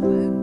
Then